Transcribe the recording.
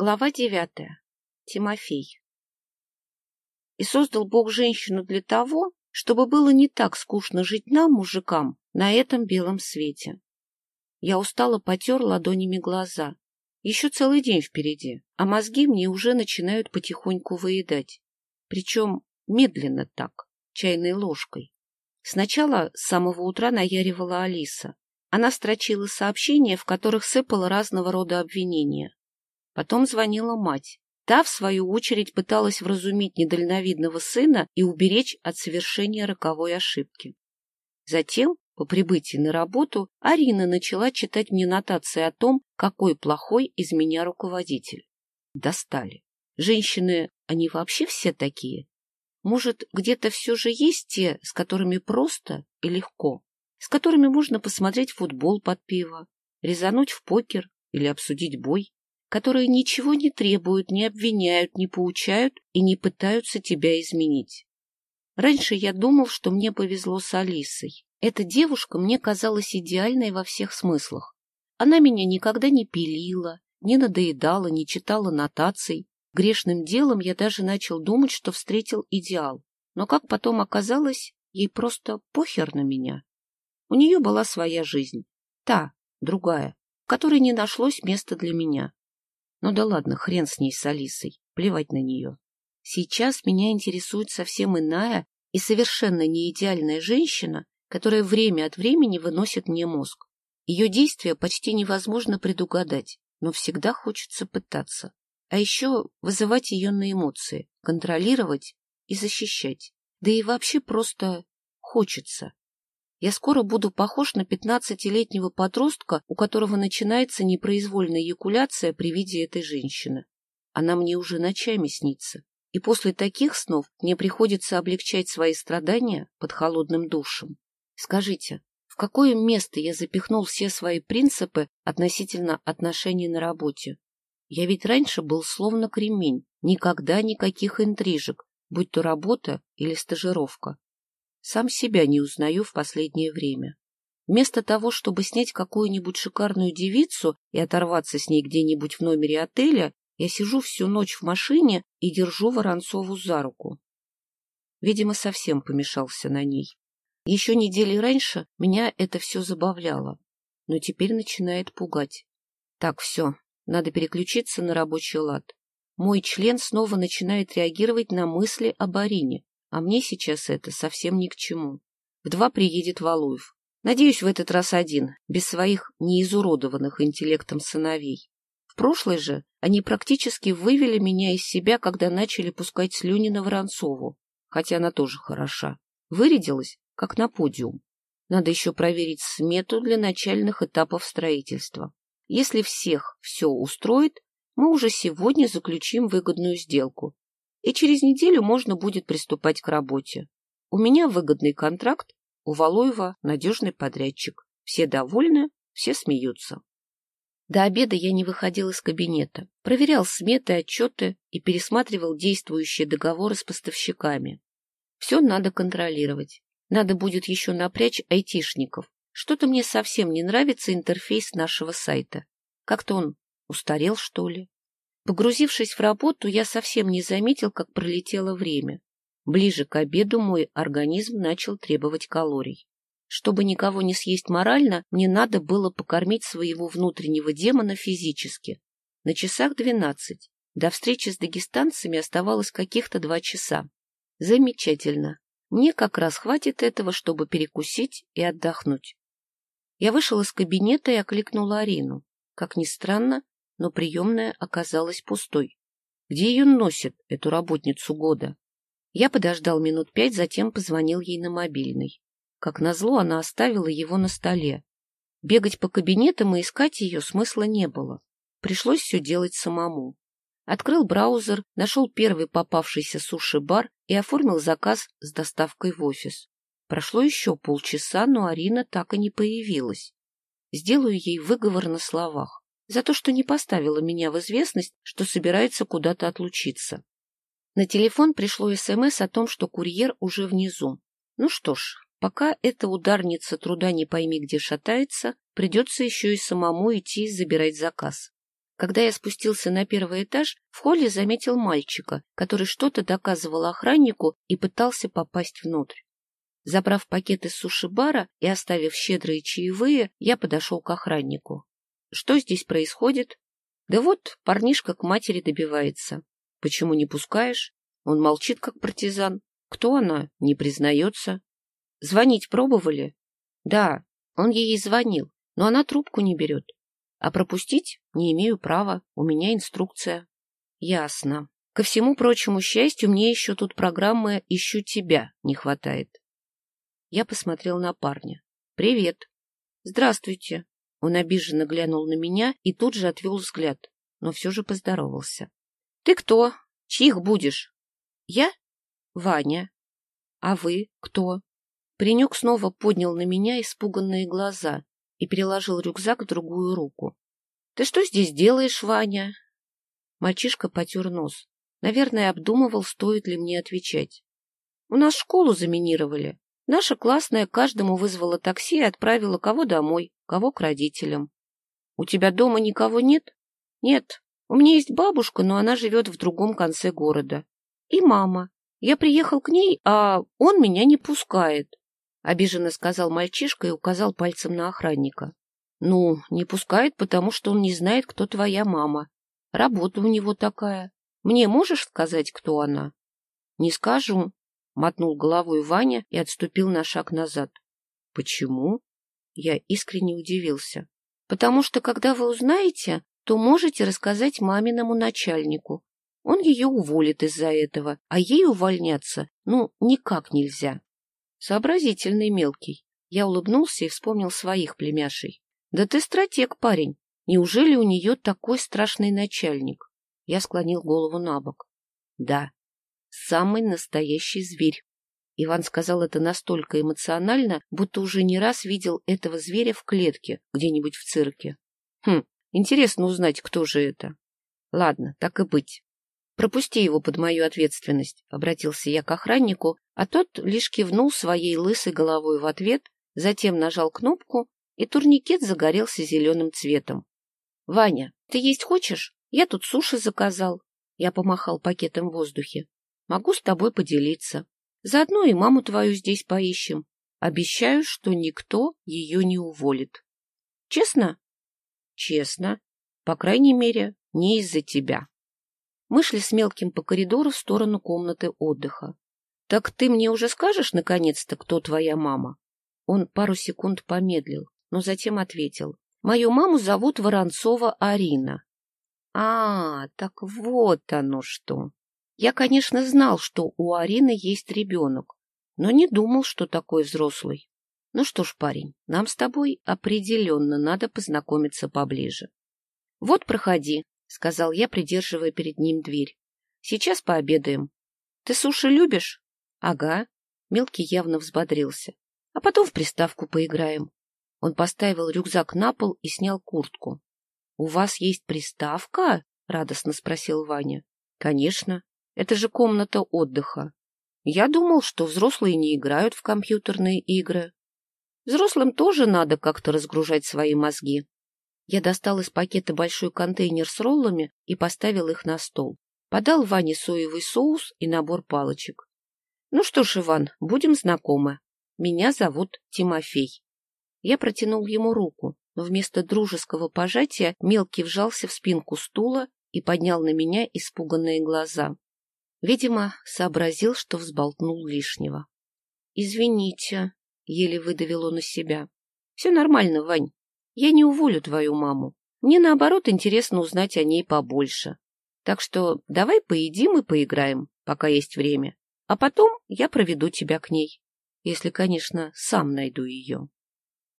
Глава девятая. Тимофей. И создал Бог женщину для того, чтобы было не так скучно жить нам, мужикам, на этом белом свете. Я устало потер ладонями глаза. Еще целый день впереди, а мозги мне уже начинают потихоньку выедать. Причем медленно так, чайной ложкой. Сначала с самого утра наяривала Алиса. Она строчила сообщения, в которых сыпала разного рода обвинения. Потом звонила мать. Та, в свою очередь, пыталась вразумить недальновидного сына и уберечь от совершения роковой ошибки. Затем, по прибытии на работу, Арина начала читать мне нотации о том, какой плохой из меня руководитель. Достали. Женщины, они вообще все такие? Может, где-то все же есть те, с которыми просто и легко, с которыми можно посмотреть футбол под пиво, резануть в покер или обсудить бой? Которые ничего не требуют, не обвиняют, не поучают и не пытаются тебя изменить. Раньше я думал, что мне повезло с Алисой. Эта девушка мне казалась идеальной во всех смыслах. Она меня никогда не пилила, не надоедала, не читала нотаций. Грешным делом я даже начал думать, что встретил идеал. Но, как потом оказалось, ей просто похер на меня. У нее была своя жизнь. Та, другая, в которой не нашлось места для меня. Ну да ладно, хрен с ней, с Алисой, плевать на нее. Сейчас меня интересует совсем иная и совершенно не идеальная женщина, которая время от времени выносит мне мозг. Ее действия почти невозможно предугадать, но всегда хочется пытаться. А еще вызывать ее на эмоции, контролировать и защищать. Да и вообще просто хочется. Я скоро буду похож на пятнадцатилетнего подростка, у которого начинается непроизвольная эякуляция при виде этой женщины. Она мне уже ночами снится. И после таких снов мне приходится облегчать свои страдания под холодным душем. Скажите, в какое место я запихнул все свои принципы относительно отношений на работе? Я ведь раньше был словно кремень, никогда никаких интрижек, будь то работа или стажировка. Сам себя не узнаю в последнее время. Вместо того, чтобы снять какую-нибудь шикарную девицу и оторваться с ней где-нибудь в номере отеля, я сижу всю ночь в машине и держу Воронцову за руку. Видимо, совсем помешался на ней. Еще недели раньше меня это все забавляло, но теперь начинает пугать. Так, все, надо переключиться на рабочий лад. Мой член снова начинает реагировать на мысли об Арине. А мне сейчас это совсем ни к чему. В два приедет Валуев. Надеюсь, в этот раз один, без своих неизуродованных интеллектом сыновей. В прошлый же они практически вывели меня из себя, когда начали пускать слюни на Воронцову, хотя она тоже хороша. Вырядилась, как на подиум. Надо еще проверить смету для начальных этапов строительства. Если всех все устроит, мы уже сегодня заключим выгодную сделку и через неделю можно будет приступать к работе. У меня выгодный контракт, у Валуева надежный подрядчик. Все довольны, все смеются. До обеда я не выходил из кабинета, проверял сметы, отчеты и пересматривал действующие договоры с поставщиками. Все надо контролировать. Надо будет еще напрячь айтишников. Что-то мне совсем не нравится интерфейс нашего сайта. Как-то он устарел, что ли. Погрузившись в работу, я совсем не заметил, как пролетело время. Ближе к обеду мой организм начал требовать калорий. Чтобы никого не съесть морально, мне надо было покормить своего внутреннего демона физически. На часах двенадцать. До встречи с дагестанцами оставалось каких-то два часа. Замечательно. Мне как раз хватит этого, чтобы перекусить и отдохнуть. Я вышел из кабинета и окликнула Арину. Как ни странно, но приемная оказалась пустой. Где ее носит, эту работницу года? Я подождал минут пять, затем позвонил ей на мобильный. Как назло, она оставила его на столе. Бегать по кабинетам и искать ее смысла не было. Пришлось все делать самому. Открыл браузер, нашел первый попавшийся суши-бар и оформил заказ с доставкой в офис. Прошло еще полчаса, но Арина так и не появилась. Сделаю ей выговор на словах за то, что не поставила меня в известность, что собирается куда-то отлучиться. На телефон пришло СМС о том, что курьер уже внизу. Ну что ж, пока эта ударница труда не пойми где шатается, придется еще и самому идти забирать заказ. Когда я спустился на первый этаж, в холле заметил мальчика, который что-то доказывал охраннику и пытался попасть внутрь. Забрав пакет из суши-бара и оставив щедрые чаевые, я подошел к охраннику. Что здесь происходит? Да вот, парнишка к матери добивается. Почему не пускаешь? Он молчит, как партизан. Кто она? Не признается. Звонить пробовали? Да, он ей звонил, но она трубку не берет. А пропустить не имею права, у меня инструкция. Ясно. Ко всему прочему счастью, мне еще тут программы «Ищу тебя» не хватает. Я посмотрел на парня. «Привет». «Здравствуйте». Он обиженно глянул на меня и тут же отвел взгляд, но все же поздоровался. «Ты кто? Чьих будешь?» «Я? Ваня. А вы кто?» Паренек снова поднял на меня испуганные глаза и переложил рюкзак в другую руку. — Ты что здесь делаешь, Ваня? Мальчишка потер нос. Наверное, обдумывал, стоит ли мне отвечать. — У нас школу заминировали. Наша классная каждому вызвала такси и отправила кого домой, кого к родителям. — У тебя дома никого нет? — Нет. У меня есть бабушка, но она живет в другом конце города. И мама. Я приехал к ней, а он меня не пускает. — обиженно сказал мальчишка и указал пальцем на охранника. — Ну, не пускает, потому что он не знает, кто твоя мама. Работа у него такая. Мне можешь сказать, кто она? — Не скажу, — мотнул головой Ваня и отступил на шаг назад. — Почему? Я искренне удивился. — Потому что, когда вы узнаете, то можете рассказать маминому начальнику. Он ее уволит из-за этого, а ей увольняться, ну, никак нельзя. Сообразительный мелкий. Я улыбнулся и вспомнил своих племяшей. Да ты стратег, парень. Неужели у нее такой страшный начальник? Я склонил голову на бок. Да, самый настоящий зверь. Иван сказал это настолько эмоционально, будто уже не раз видел этого зверя в клетке, где-нибудь в цирке. Хм, интересно узнать, кто же это. Ладно, так и быть. Пропусти его под мою ответственность, — обратился я к охраннику, а тот лишь кивнул своей лысой головой в ответ, затем нажал кнопку, и турникет загорелся зеленым цветом. — Ваня, ты есть хочешь? Я тут суши заказал. Я помахал пакетом в воздухе. Могу с тобой поделиться. Заодно и маму твою здесь поищем. Обещаю, что никто ее не уволит. Честно? Честно. По крайней мере, не из-за тебя. Мы шли с мелким по коридору в сторону комнаты отдыха. — Так ты мне уже скажешь, наконец-то, кто твоя мама? Он пару секунд помедлил, но затем ответил. — Мою маму зовут Воронцова Арина. — А, так вот оно что. Я, конечно, знал, что у Арины есть ребенок, но не думал, что такой взрослый. Ну что ж, парень, нам с тобой определенно надо познакомиться поближе. Вот, проходи, — сказал я, придерживая перед ним дверь. — Сейчас пообедаем. — Ты суши любишь? — Ага. Мелкий явно взбодрился. — А потом в приставку поиграем. Он поставил рюкзак на пол и снял куртку. — У вас есть приставка? — радостно спросил Ваня. — Конечно. Это же комната отдыха. Я думал, что взрослые не играют в компьютерные игры. Взрослым тоже надо как-то разгружать свои мозги. Я достал из пакета большой контейнер с роллами и поставил их на стол. Подал Ване соевый соус и набор палочек. Ну что ж, Иван, будем знакомы. Меня зовут Тимофей. Я протянул ему руку, но вместо дружеского пожатия мелкий вжался в спинку стула и поднял на меня испуганные глаза. Видимо, сообразил, что взболтнул лишнего. — Извините, — еле выдавил он из себя. — Все нормально, Вань. Я не уволю твою маму. Мне, наоборот, интересно узнать о ней побольше. Так что давай поедим и поиграем, пока есть время. А потом я проведу тебя к ней. Если, конечно, сам найду ее.